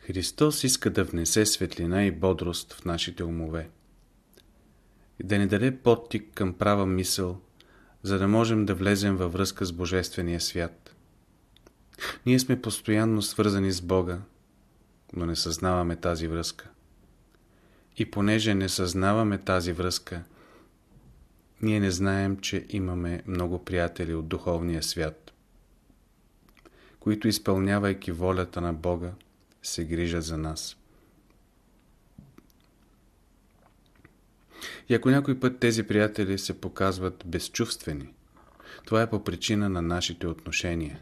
Христос иска да внесе светлина и бодрост в нашите умове и да ни даде подтик към права мисъл, за да можем да влезем във връзка с Божествения свят. Ние сме постоянно свързани с Бога, но не съзнаваме тази връзка. И понеже не съзнаваме тази връзка, ние не знаем, че имаме много приятели от духовния свят, които изпълнявайки волята на Бога, се грижат за нас. И ако някой път тези приятели се показват безчувствени, това е по причина на нашите отношения,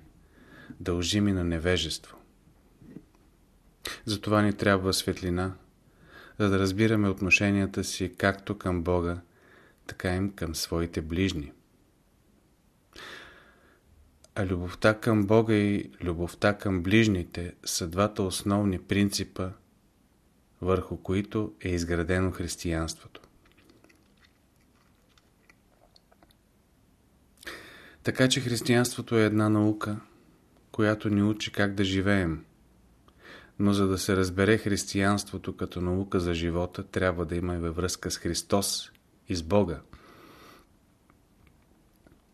дължими на невежество. Затова ни трябва светлина, за да разбираме отношенията си както към Бога, така и към своите ближни. А любовта към Бога и любовта към ближните са двата основни принципа, върху които е изградено християнството. Така че християнството е една наука, която ни учи как да живеем. Но за да се разбере християнството като наука за живота, трябва да има и във връзка с Христос и с Бога.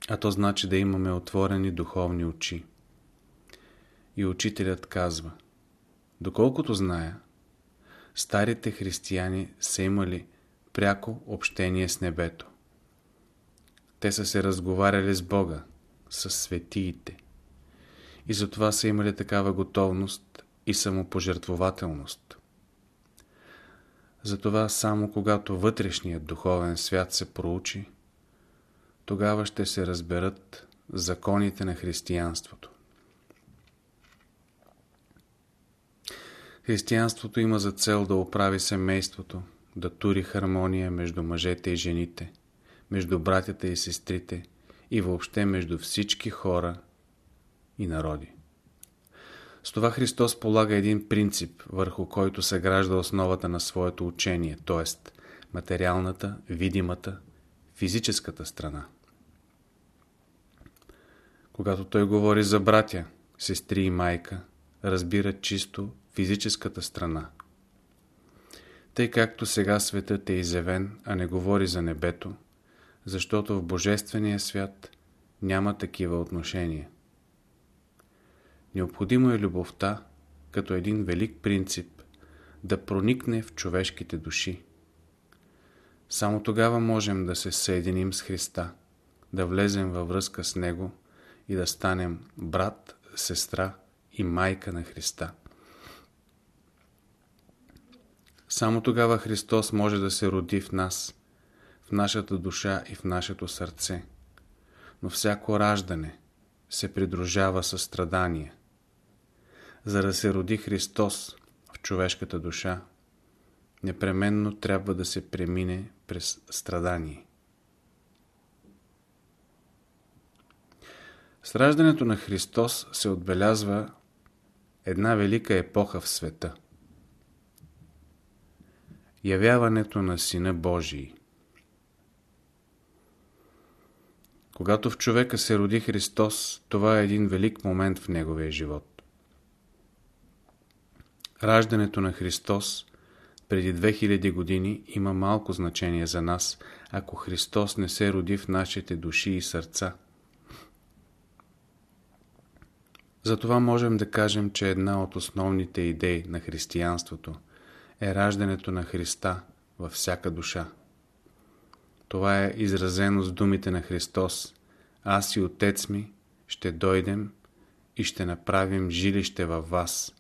А то значи да имаме отворени духовни очи. И учителят казва, доколкото зная, старите християни са имали пряко общение с небето. Те са се разговаряли с Бога, с светиите. И затова са имали такава готовност и самопожертвователност. Затова само когато вътрешният духовен свят се проучи, тогава ще се разберат законите на християнството. Християнството има за цел да оправи семейството, да тури хармония между мъжете и жените – между братята и сестрите и въобще между всички хора и народи. С това Христос полага един принцип, върху който се гражда основата на своето учение, т.е. материалната, видимата, физическата страна. Когато той говори за братя, сестри и майка, разбира чисто физическата страна. Тъй както сега светът е изявен, а не говори за небето, защото в Божествения свят няма такива отношения. Необходимо е любовта, като един велик принцип, да проникне в човешките души. Само тогава можем да се съединим с Христа, да влезем във връзка с Него и да станем брат, сестра и майка на Христа. Само тогава Христос може да се роди в нас – в нашата душа и в нашето сърце. Но всяко раждане се придружава със страдание. За да се роди Христос в човешката душа, непременно трябва да се премине през страдание. С раждането на Христос се отбелязва една велика епоха в света. Явяването на Сина Божий. Когато в човека се роди Христос, това е един велик момент в неговия живот. Раждането на Христос преди 2000 години има малко значение за нас, ако Христос не се роди в нашите души и сърца. Затова можем да кажем, че една от основните идеи на християнството е раждането на Христа във всяка душа. Това е изразено с думите на Христос. Аз и Отец ми ще дойдем и ще направим жилище във вас.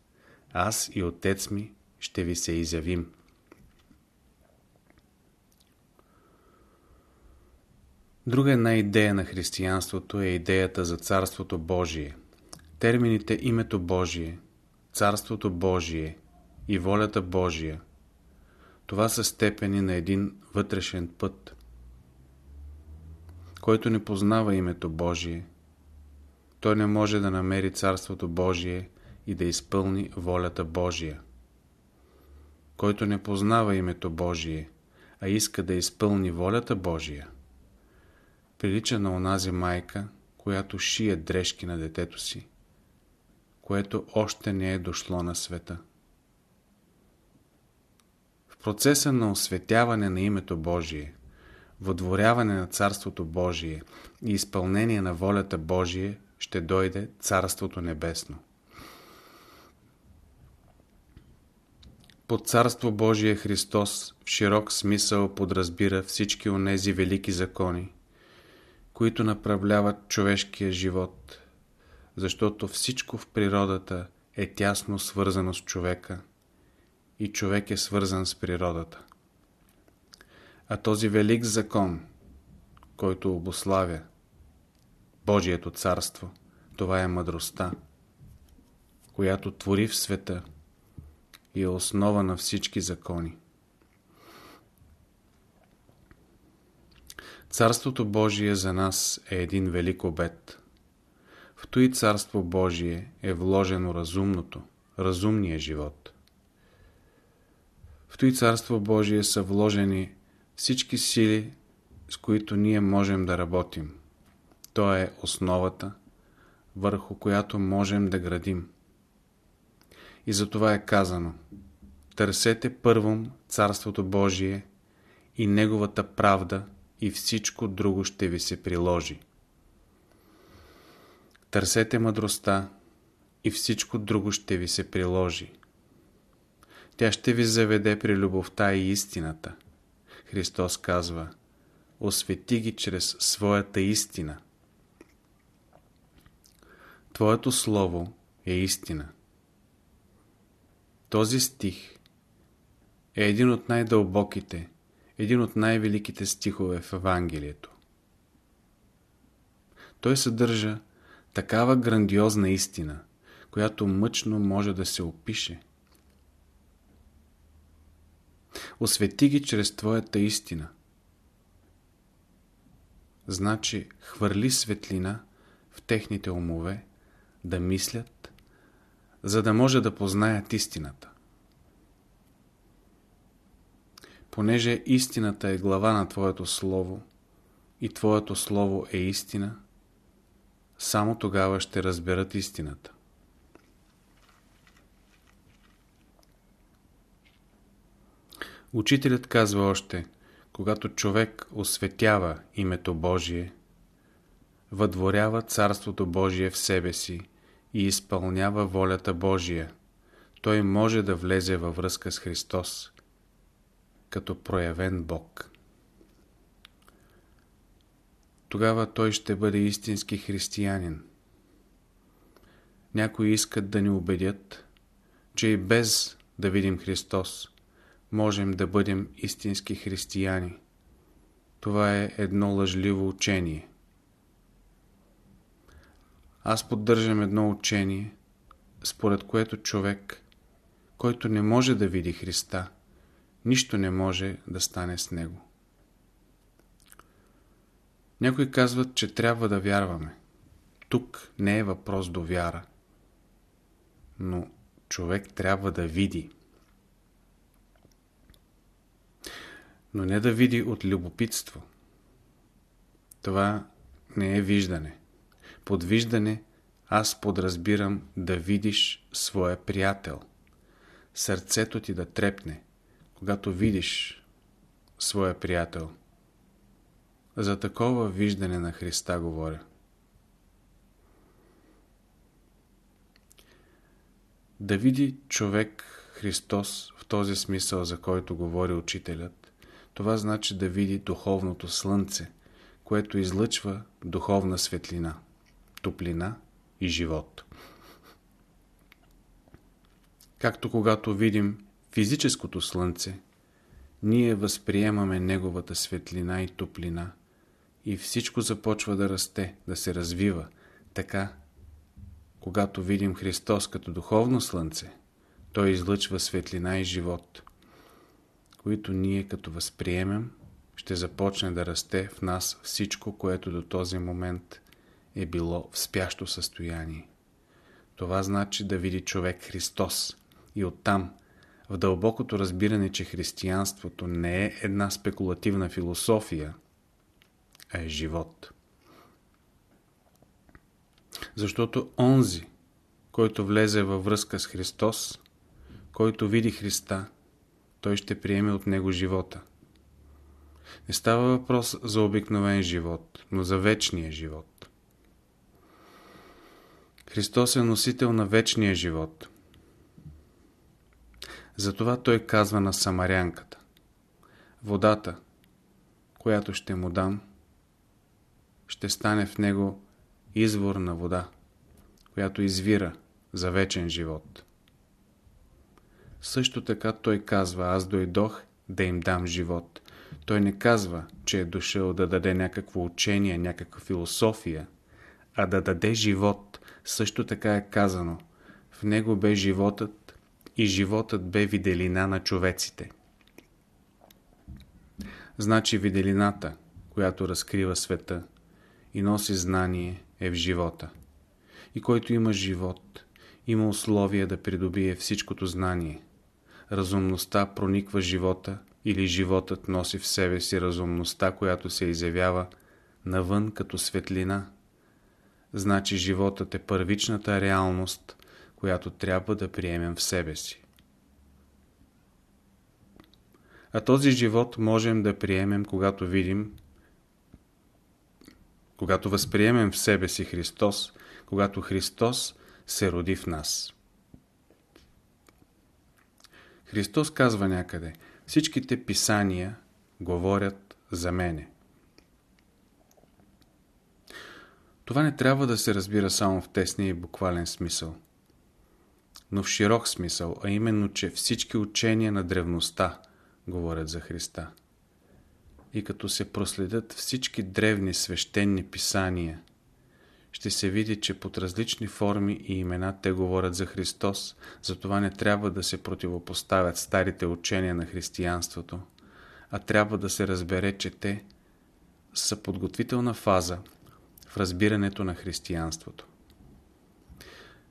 Аз и Отец ми ще ви се изявим. Друга една идея на християнството е идеята за Царството Божие. Термините името Божие, Царството Божие и волята Божия – това са степени на един вътрешен път – който не познава името Божие, той не може да намери Царството Божие и да изпълни волята Божия. Който не познава името Божие, а иска да изпълни волята Божия, прилича на онази майка, която шие дрежки на детето си, което още не е дошло на света. процеса на осветяване на името Божие, въдворяване на Царството Божие и изпълнение на волята Божие ще дойде Царството Небесно. Под Царство Божие Христос в широк смисъл подразбира всички онези велики закони, които направляват човешкия живот, защото всичко в природата е тясно свързано с човека и човек е свързан с природата. А този велик закон, който обославя Божието царство, това е мъдростта, която твори в света и е основа на всички закони. Царството Божие за нас е един велик обет. В той Царство Божие е вложено разумното, разумния живот. В той Царство Божие са вложени всички сили, с които ние можем да работим. То е основата, върху която можем да градим. И за това е казано Търсете първом Царството Божие и Неговата правда и всичко друго ще ви се приложи. Търсете мъдростта и всичко друго ще ви се приложи. Тя ще ви заведе при любовта и истината. Христос казва, освети ги чрез своята истина. Твоето Слово е истина. Този стих е един от най-дълбоките, един от най-великите стихове в Евангелието. Той съдържа такава грандиозна истина, която мъчно може да се опише. Освети ги чрез Твоята истина. Значи, хвърли светлина в техните умове да мислят, за да може да познаят истината. Понеже истината е глава на Твоето Слово и Твоето Слово е истина, само тогава ще разберат истината. Учителят казва още, когато човек осветява името Божие, въдворява Царството Божие в себе си и изпълнява волята Божия, той може да влезе във връзка с Христос, като проявен Бог. Тогава той ще бъде истински християнин. Някои искат да ни убедят, че и без да видим Христос, можем да бъдем истински християни. Това е едно лъжливо учение. Аз поддържам едно учение, според което човек, който не може да види Христа, нищо не може да стане с него. Някои казват, че трябва да вярваме. Тук не е въпрос до вяра. Но човек трябва да види. Но не да види от любопитство. Това не е виждане. Под виждане аз подразбирам да видиш своя приятел. Сърцето ти да трепне, когато видиш своя приятел. За такова виждане на Христа говоря. Да види човек Христос в този смисъл, за който говори учителят, това значи да види духовното слънце, което излъчва духовна светлина, топлина и живот. Както когато видим физическото слънце, ние възприемаме неговата светлина и топлина и всичко започва да расте, да се развива. Така, когато видим Христос като духовно слънце, Той излъчва светлина и живот, които ние като възприемем, ще започне да расте в нас всичко, което до този момент е било в спящо състояние. Това значи да види човек Христос и оттам – в дълбокото разбиране, че християнството не е една спекулативна философия, а е живот. Защото онзи, който влезе във връзка с Христос, който види Христа, той ще приеме от него живота. Не става въпрос за обикновен живот, но за вечния живот. Христос е носител на вечния живот. Затова той казва на самарянката. Водата, която ще му дам, ще стане в него извор на вода, която извира за вечен живот. Също така той казва, аз дойдох да им дам живот. Той не казва, че е дошъл да даде някакво учение, някаква философия, а да даде живот. Също така е казано, в него бе животът и животът бе виделина на човеците. Значи виделината, която разкрива света и носи знание, е в живота. И който има живот, има условия да придобие всичкото знание. Разумността прониква живота или животът носи в себе си разумността, която се изявява навън като светлина. Значи животът е първичната реалност, която трябва да приемем в себе си. А този живот можем да приемем, когато видим, когато възприемем в себе си Христос, когато Христос се роди в нас. Христос казва някъде, всичките писания говорят за мене. Това не трябва да се разбира само в тесния и буквален смисъл, но в широк смисъл, а именно, че всички учения на древността говорят за Христа. И като се проследят всички древни свещени писания – ще се види, че под различни форми и имена те говорят за Христос, затова не трябва да се противопоставят старите учения на християнството, а трябва да се разбере, че те са подготвителна фаза в разбирането на християнството.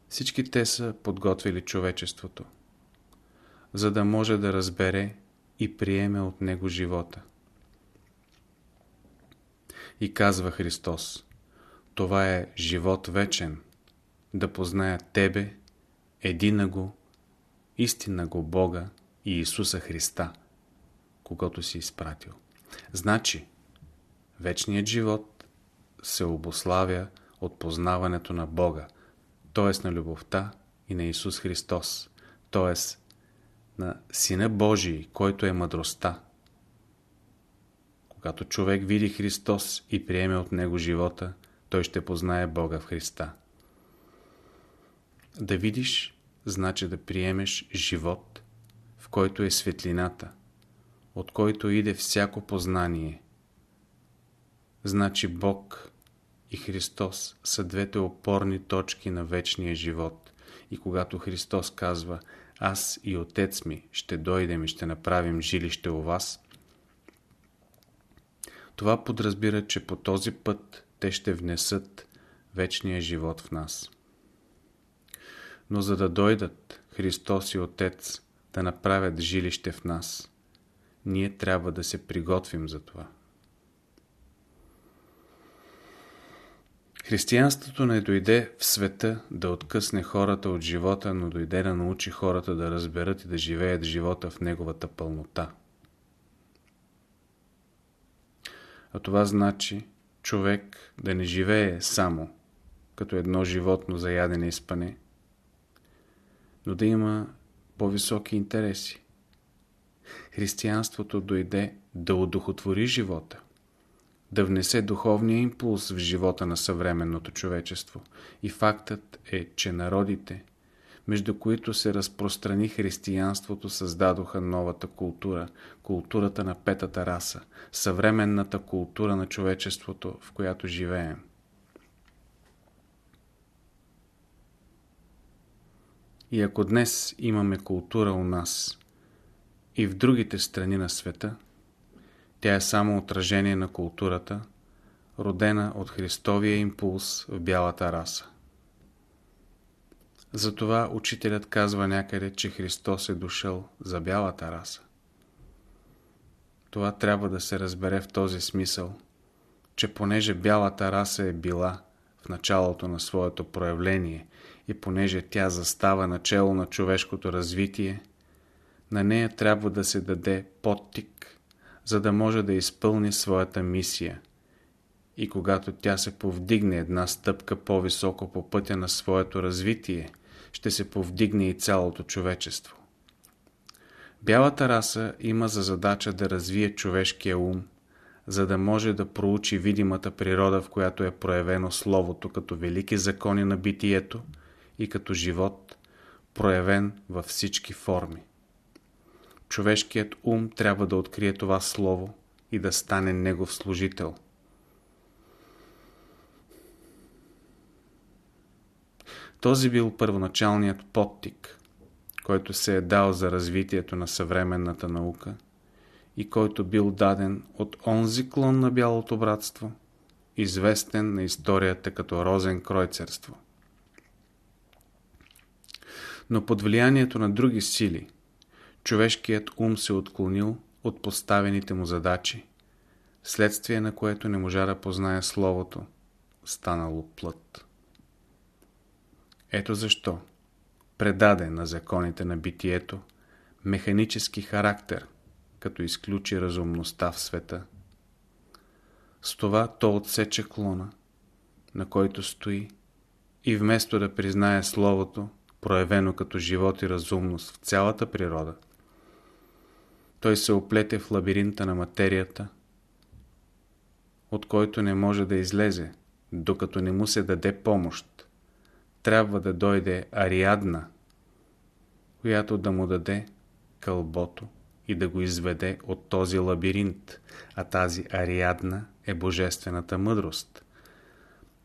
Всички те са подготвили човечеството, за да може да разбере и приеме от него живота. И казва Христос – това е живот вечен, да позная Тебе, едина го, истина го Бога и Исуса Христа, когато си изпратил. Значи, вечният живот се обославя от познаването на Бога, т.е. на любовта и на Исус Христос, т.е. на Сина Божий, който е мъдростта. Когато човек види Христос и приеме от Него живота, той ще познае Бога в Христа. Да видиш, значи да приемеш живот, в който е светлината, от който иде всяко познание. Значи Бог и Христос са двете опорни точки на вечния живот. И когато Христос казва Аз и Отец ми ще дойдем и ще направим жилище у вас, това подразбира, че по този път те ще внесат вечния живот в нас. Но за да дойдат Христос и Отец да направят жилище в нас, ние трябва да се приготвим за това. Християнството не дойде в света да откъсне хората от живота, но дойде да научи хората да разберат и да живеят живота в неговата пълнота. А това значи човек да не живее само като едно животно за ядене и спане, но да има по-високи интереси. Християнството дойде да удохотвори живота, да внесе духовния импулс в живота на съвременното човечество. И фактът е, че народите, между които се разпространи християнството, създадоха новата култура, културата на петата раса, съвременната култура на човечеството, в която живеем. И ако днес имаме култура у нас и в другите страни на света, тя е само отражение на културата, родена от Христовия импулс в бялата раса. Затова учителят казва някъде, че Христос е дошъл за бялата раса. Това трябва да се разбере в този смисъл, че понеже бялата раса е била в началото на своето проявление и понеже тя застава начало на човешкото развитие, на нея трябва да се даде подтик, за да може да изпълни своята мисия. И когато тя се повдигне една стъпка по-високо по пътя на своето развитие, ще се повдигне и цялото човечество. Бялата раса има за задача да развие човешкия ум, за да може да проучи видимата природа, в която е проявено Словото като велики закони на битието и като живот, проявен във всички форми. Човешкият ум трябва да открие това Слово и да стане негов служител. Този бил първоначалният подтик, който се е дал за развитието на съвременната наука и който бил даден от онзи клон на Бялото братство, известен на историята като Розен Кройцерство. Но под влиянието на други сили, човешкият ум се отклонил от поставените му задачи, следствие на което не можа да познае Словото, станало плът. Ето защо предаде на законите на битието механически характер, като изключи разумността в света. С това то отсече клона, на който стои, и вместо да признае Словото, проявено като живот и разумност в цялата природа, той се оплете в лабиринта на материята, от който не може да излезе, докато не му се даде помощ. Трябва да дойде Ариадна, която да му даде кълбото и да го изведе от този лабиринт, а тази Ариадна е божествената мъдрост,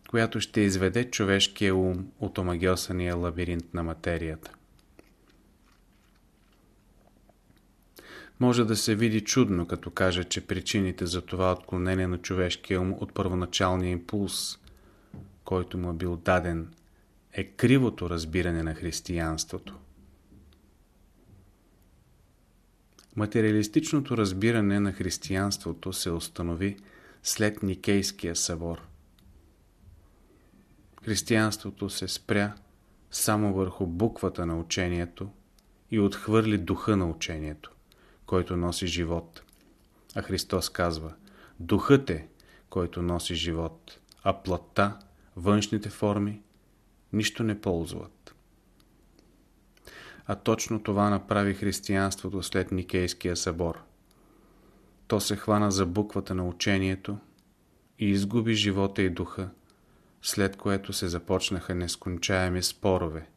която ще изведе човешкия ум от омагиосания лабиринт на материята. Може да се види чудно, като каже, че причините за това отклонение на човешкия ум от първоначалния импулс, който му е бил даден, е кривото разбиране на християнството. Материалистичното разбиране на християнството се установи след Никейския събор. Християнството се спря само върху буквата на учението и отхвърли духа на учението, който носи живот. А Христос казва, духът е, който носи живот, а плътта, външните форми, нищо не ползват. А точно това направи християнството след Никейския събор. То се хвана за буквата на учението и изгуби живота и духа, след което се започнаха нескончаеми спорове,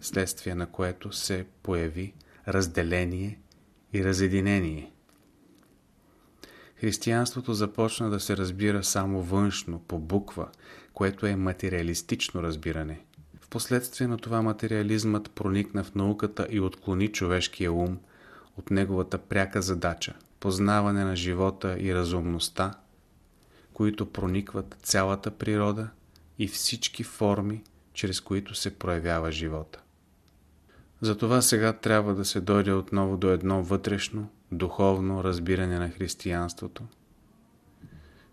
следствие на което се появи разделение и разединение. Християнството започна да се разбира само външно, по буква, което е материалистично разбиране. Впоследствие на това материализмът проникна в науката и отклони човешкия ум от неговата пряка задача – познаване на живота и разумността, които проникват цялата природа и всички форми, чрез които се проявява живота. Затова сега трябва да се дойде отново до едно вътрешно, духовно разбиране на християнството,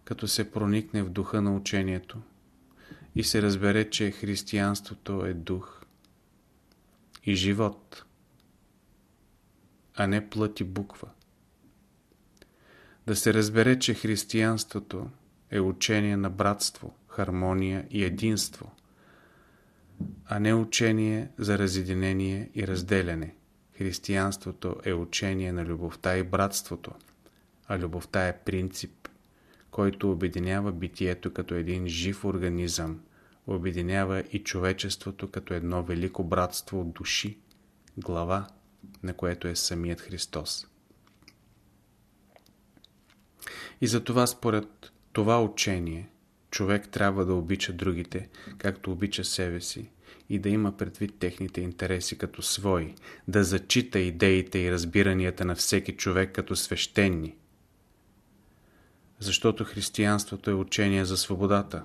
като се проникне в духа на учението – и се разбере, че християнството е дух и живот, а не плът и буква. Да се разбере, че християнството е учение на братство, хармония и единство, а не учение за разединение и разделяне. Християнството е учение на любовта и братството, а любовта е принцип, който обединява битието като един жив организъм, обединява и човечеството като едно велико братство от души, глава, на което е самият Христос. И затова според това учение човек трябва да обича другите, както обича себе си, и да има предвид техните интереси като свои, да зачита идеите и разбиранията на всеки човек като свещени, защото християнството е учение за свободата.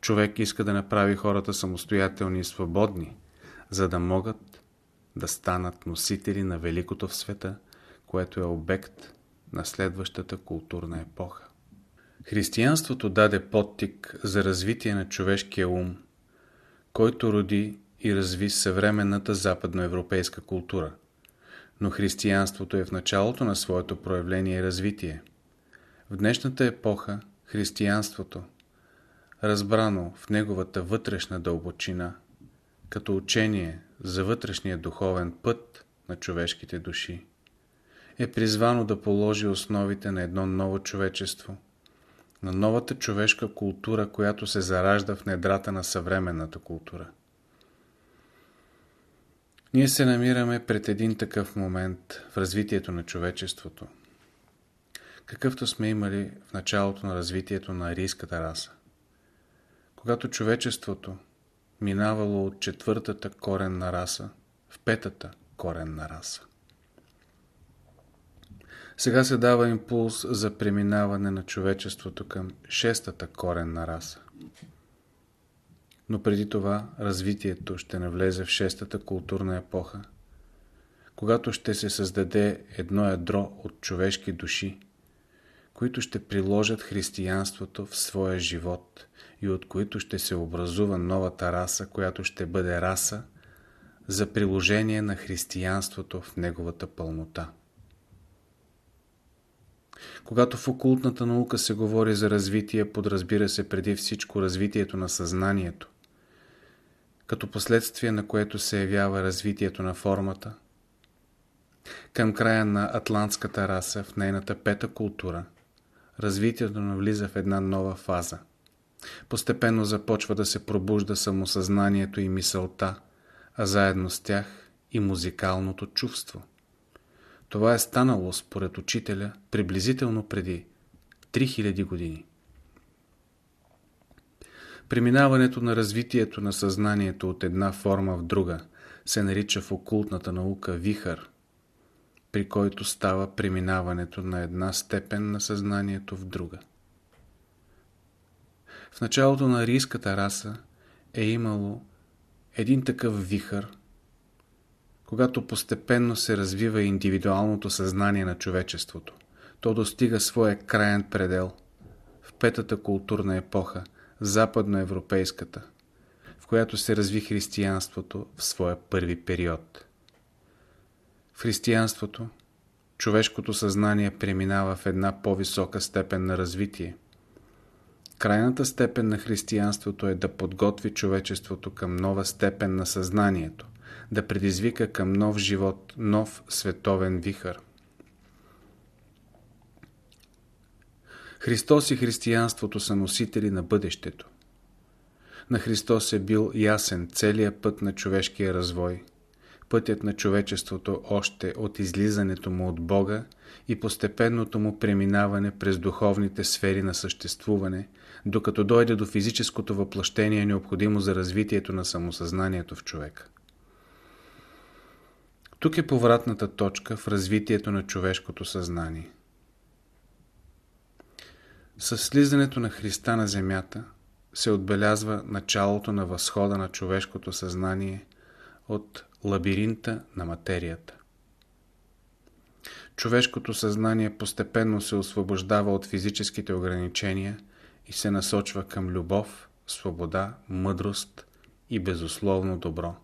Човек иска да направи хората самостоятелни и свободни, за да могат да станат носители на великото в света, което е обект на следващата културна епоха. Християнството даде подтик за развитие на човешкия ум, който роди и разви съвременната западноевропейска култура. но християнството е в началото на своето проявление и развитие. В днешната епоха християнството, разбрано в неговата вътрешна дълбочина, като учение за вътрешния духовен път на човешките души, е призвано да положи основите на едно ново човечество, на новата човешка култура, която се заражда в недрата на съвременната култура. Ние се намираме пред един такъв момент в развитието на човечеството, какъвто сме имали в началото на развитието на арийската раса. Когато човечеството минавало от четвъртата коренна раса в петата коренна раса. Сега се дава импулс за преминаване на човечеството към шестата коренна раса. Но преди това развитието ще навлезе в шестата културна епоха, когато ще се създаде едно ядро от човешки души, които ще приложат християнството в своя живот и от които ще се образува новата раса, която ще бъде раса за приложение на християнството в неговата пълнота. Когато в окултната наука се говори за развитие, подразбира се преди всичко развитието на съзнанието, като последствие на което се явява развитието на формата. Към края на атлантската раса, в нейната пета култура, развитието навлиза в една нова фаза. Постепенно започва да се пробужда самосъзнанието и мисълта, а заедно с тях и музикалното чувство. Това е станало, според учителя, приблизително преди 3000 години. Преминаването на развитието на съзнанието от една форма в друга се нарича в окултната наука вихър, при който става преминаването на една степен на съзнанието в друга. В началото на арийската раса е имало един такъв вихър, когато постепенно се развива индивидуалното съзнание на човечеството. То достига своя краен предел в петата културна епоха, западноевропейската, в която се разви християнството в своя първи период. В християнството човешкото съзнание преминава в една по-висока степен на развитие. Крайната степен на християнството е да подготви човечеството към нова степен на съзнанието, да предизвика към нов живот, нов световен вихър. Христос и християнството са носители на бъдещето. На Христос е бил ясен целият път на човешкия развой, пътят на човечеството още от излизането му от Бога и постепенното му преминаване през духовните сфери на съществуване, докато дойде до физическото въплъщение необходимо за развитието на самосъзнанието в човека. Тук е повратната точка в развитието на човешкото съзнание. С слизането на Христа на земята се отбелязва началото на възхода на човешкото съзнание от лабиринта на материята. Човешкото съзнание постепенно се освобождава от физическите ограничения и се насочва към любов, свобода, мъдрост и безусловно добро.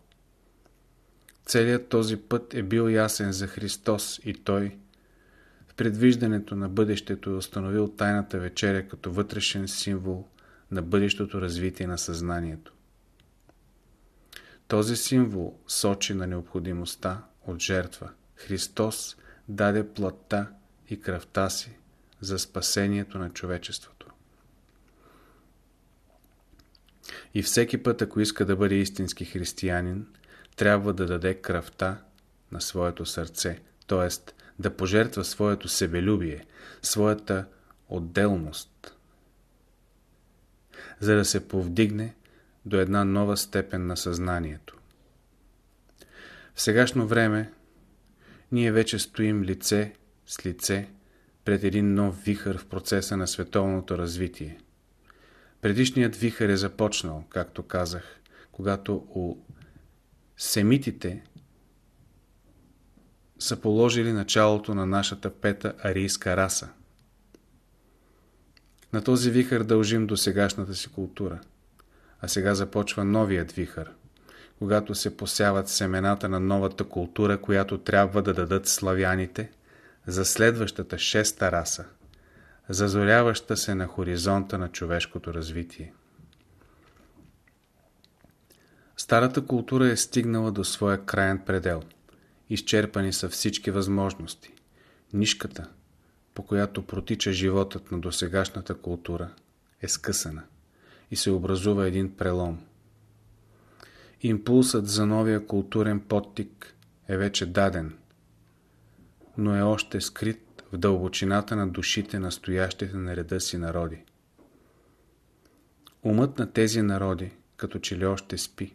Целият този път е бил ясен за Христос и Той в предвиждането на бъдещето е установил тайната вечеря като вътрешен символ на бъдещото развитие на съзнанието. Този символ сочи на необходимостта от жертва. Христос даде плътта и кръвта си за спасението на човечеството. И всеки път, ако иска да бъде истински християнин, трябва да даде кръвта на своето сърце, т.е. да пожертва своето себелюбие, своята отделност, за да се повдигне до една нова степен на съзнанието. В сегашно време ние вече стоим лице с лице пред един нов вихър в процеса на световното развитие. Предишният вихър е започнал, както казах, когато у семитите са положили началото на нашата пета арийска раса. На този вихър дължим до сегашната си култура. А сега започва новият вихър, когато се посяват семената на новата култура, която трябва да дадат славяните за следващата шеста раса, зазоряваща се на хоризонта на човешкото развитие. Старата култура е стигнала до своя краен предел. Изчерпани са всички възможности. Нишката, по която протича животът на досегашната култура, е скъсана и се образува един прелом. Импулсът за новия културен подтик е вече даден, но е още скрит в дълбочината на душите на стоящите на реда си народи. Умът на тези народи като че ли още спи,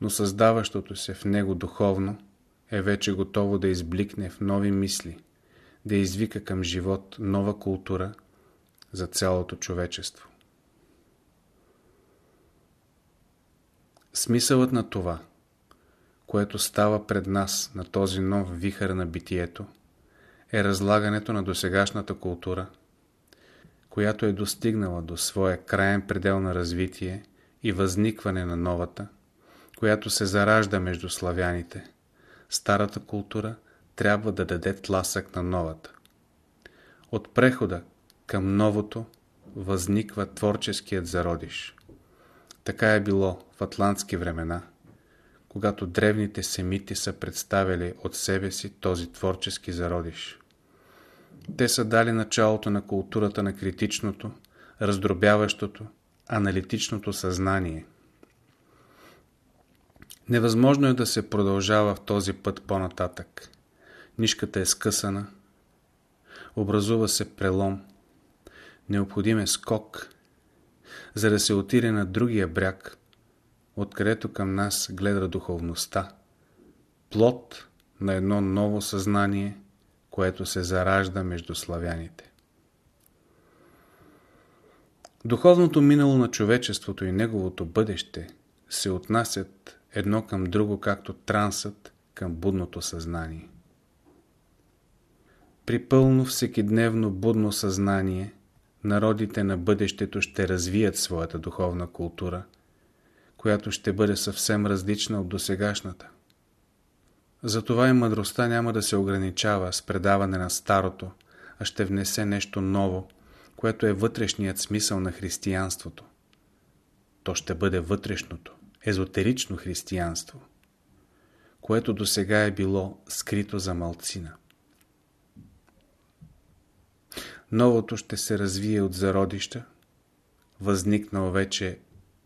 но създаващото се в него духовно е вече готово да избликне в нови мисли, да извика към живот нова култура за цялото човечество. Смисълът на това, което става пред нас на този нов вихър на битието, е разлагането на досегашната култура, която е достигнала до своя краен предел на развитие и възникване на новата, която се заражда между славяните. Старата култура трябва да даде тласък на новата. От прехода към новото възниква творческият зародиш. Така е било в атлантски времена, когато древните семити са представили от себе си този творчески зародиш. Те са дали началото на културата на критичното, раздробяващото, аналитичното съзнание. Невъзможно е да се продължава в този път по-нататък. Нишката е скъсана, образува се прелом, необходим е скок, за да се отиде на другия бряг, откъдето към нас гледа духовността, плод на едно ново съзнание, което се заражда между славяните. Духовното минало на човечеството и неговото бъдеще се отнасят едно към друго, както трансът към будното съзнание. При пълно всекидневно будно съзнание народите на бъдещето ще развият своята духовна култура, която ще бъде съвсем различна от досегашната. Затова и мъдростта няма да се ограничава с предаване на старото, а ще внесе нещо ново, което е вътрешният смисъл на християнството. То ще бъде вътрешното, езотерично християнство, което до сега е било скрито за малцина. Новото ще се развие от зародища, възникнал вече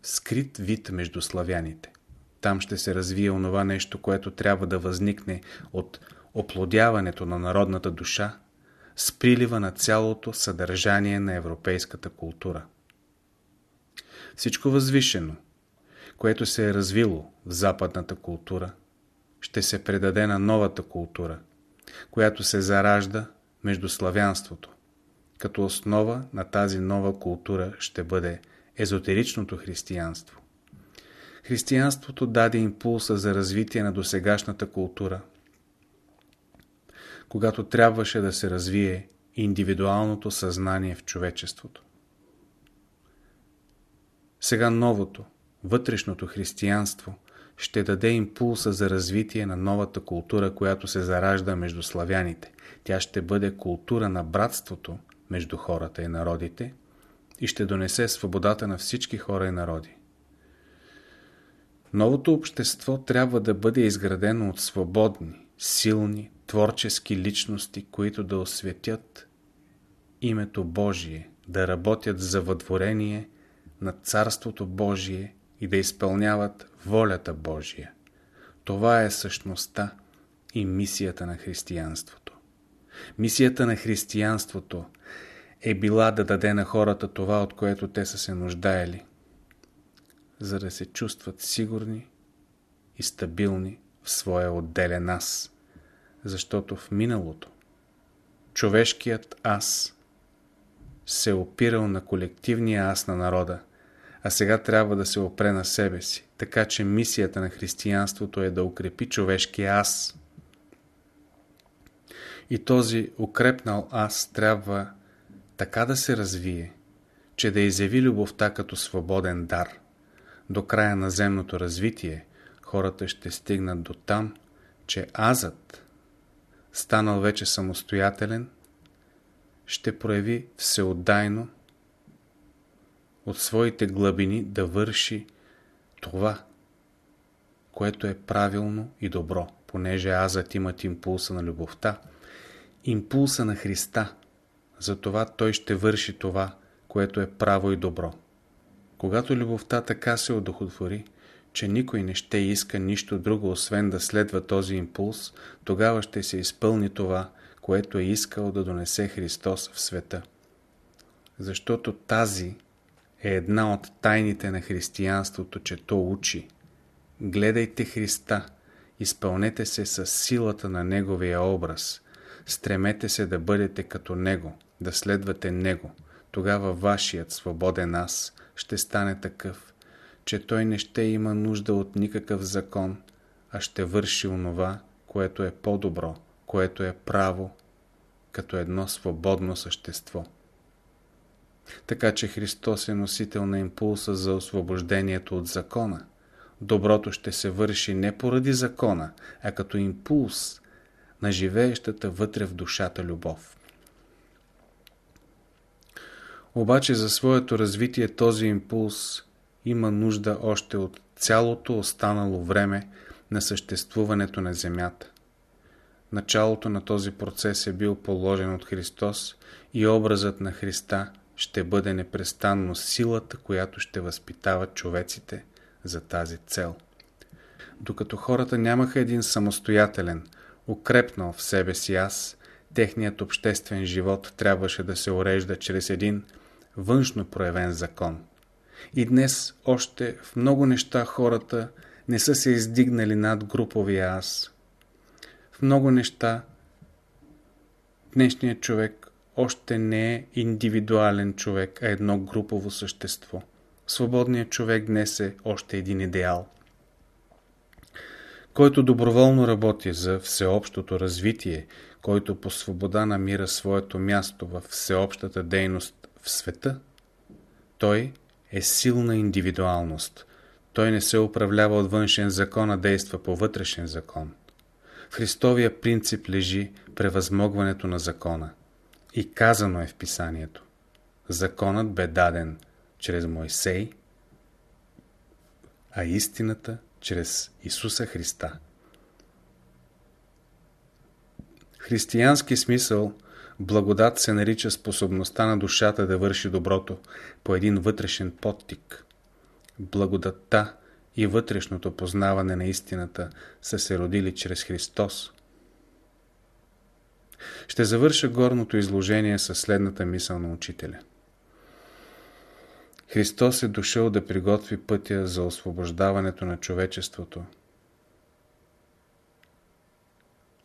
скрит вид между славяните. Там ще се развие онова нещо, което трябва да възникне от оплодяването на народната душа с прилива на цялото съдържание на европейската култура. Всичко възвишено, което се е развило в западната култура, ще се предаде на новата култура, която се заражда между славянството, като основа на тази нова култура ще бъде езотеричното християнство. Християнството даде импулса за развитие на досегашната култура, когато трябваше да се развие индивидуалното съзнание в човечеството. Сега новото, вътрешното християнство ще даде импулса за развитие на новата култура, която се заражда между славяните. Тя ще бъде култура на братството между хората и народите и ще донесе свободата на всички хора и народи. Новото общество трябва да бъде изградено от свободни, силни, творчески личности, които да осветят името Божие, да работят за въдворение на Царството Божие и да изпълняват волята Божия. Това е същността и мисията на християнството. Мисията на християнството е била да даде на хората това, от което те са се нуждаели, за да се чувстват сигурни и стабилни в своя отделен аз, защото в миналото човешкият аз се опирал на колективния аз на народа, а сега трябва да се опре на себе си, така че мисията на християнството е да укрепи човешкия аз. И този укрепнал аз трябва така да се развие, че да изяви любовта като свободен дар, до края на земното развитие, хората ще стигнат до там, че азът, станал вече самостоятелен, ще прояви всеотдайно от своите глъбини да върши това, което е правилно и добро, понеже азът имат импулса на любовта, импулса на Христа, затова той ще върши това, което е право и добро. Когато любовта така се одухотвори, че никой не ще иска нищо друго, освен да следва този импулс, тогава ще се изпълни това, което е искал да донесе Христос в света. Защото тази е една от тайните на християнството, че то учи. Гледайте Христа, изпълнете се с силата на Неговия образ, стремете се да бъдете като Него, да следвате Него. Тогава вашият свободен аз ще стане такъв, че той не ще има нужда от никакъв закон, а ще върши онова, което е по-добро, което е право, като едно свободно същество. Така че Христос е носител на импулса за освобождението от закона. Доброто ще се върши не поради закона, а като импулс на живеещата вътре в душата любов. Обаче за своето развитие този импулс има нужда още от цялото останало време на съществуването на Земята. Началото на този процес е бил положен от Христос и образът на Христа ще бъде непрестанно силата, която ще възпитава човеците за тази цел. Докато хората нямаха един самостоятелен, укрепнал в себе си аз, техният обществен живот трябваше да се урежда чрез един външно проявен закон. И днес още в много неща хората не са се издигнали над груповия аз. В много неща днешният човек още не е индивидуален човек, а едно групово същество. Свободният човек днес е още един идеал. Който доброволно работи за всеобщото развитие, който по свобода намира своето място в всеобщата дейност в света, той е силна индивидуалност. Той не се управлява от външен закон, а действа по вътрешен закон. Христовия принцип лежи превъзмогването на закона. И казано е в писанието. Законът бе даден чрез Мойсей, а истината чрез Исуса Христа. Християнски смисъл благодат се нарича способността на душата да върши доброто по един вътрешен подтик. Благодатта и вътрешното познаване на истината са се родили чрез Христос. Ще завърша горното изложение със следната мисъл на учителя. Христос е дошъл да приготви пътя за освобождаването на човечеството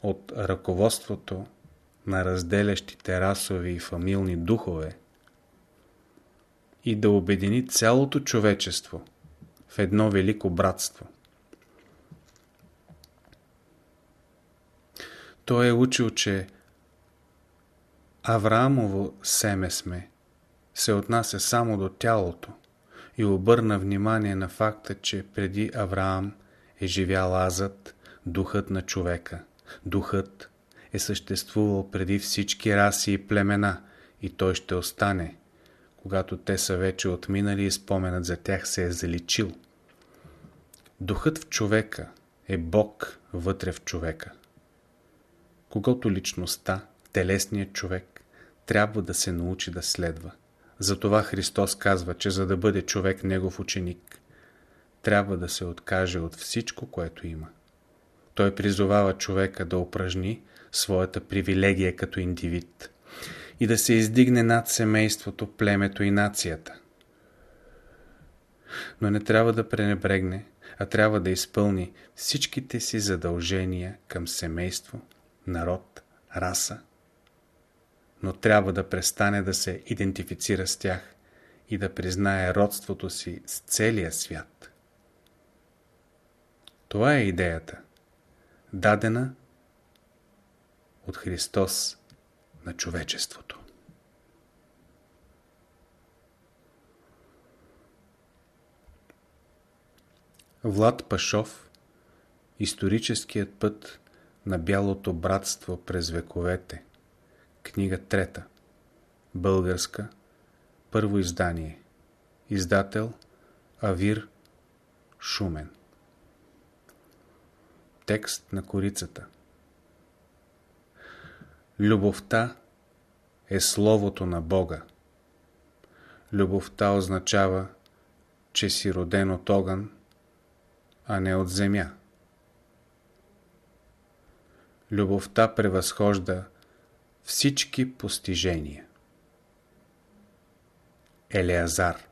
от ръководството на разделящите расови и фамилни духове и да обедини цялото човечество в едно велико братство. Той е учил, че Авраамово семе сме, се отнася само до тялото и обърна внимание на факта, че преди Авраам е живял азът, духът на човека. Духът е съществувал преди всички раси и племена и той ще остане, когато те са вече отминали и споменът за тях се е заличил. Духът в човека е Бог вътре в човека. Когато личността, телесният човек, трябва да се научи да следва. Затова Христос казва, че за да бъде човек негов ученик, трябва да се откаже от всичко, което има. Той призовава човека да упражни своята привилегия като индивид и да се издигне над семейството, племето и нацията. Но не трябва да пренебрегне, а трябва да изпълни всичките си задължения към семейство, народ, раса но трябва да престане да се идентифицира с тях и да признае родството си с целия свят. Това е идеята, дадена от Христос на човечеството. Влад Пашов Историческият път на Бялото братство през вековете. Книга трета. Българска. Първо издание. Издател Авир Шумен. Текст на корицата Любовта е Словото на Бога. Любовта означава, че си роден от огън, а не от земя. Любовта превъзхожда всички постижения. Елеазар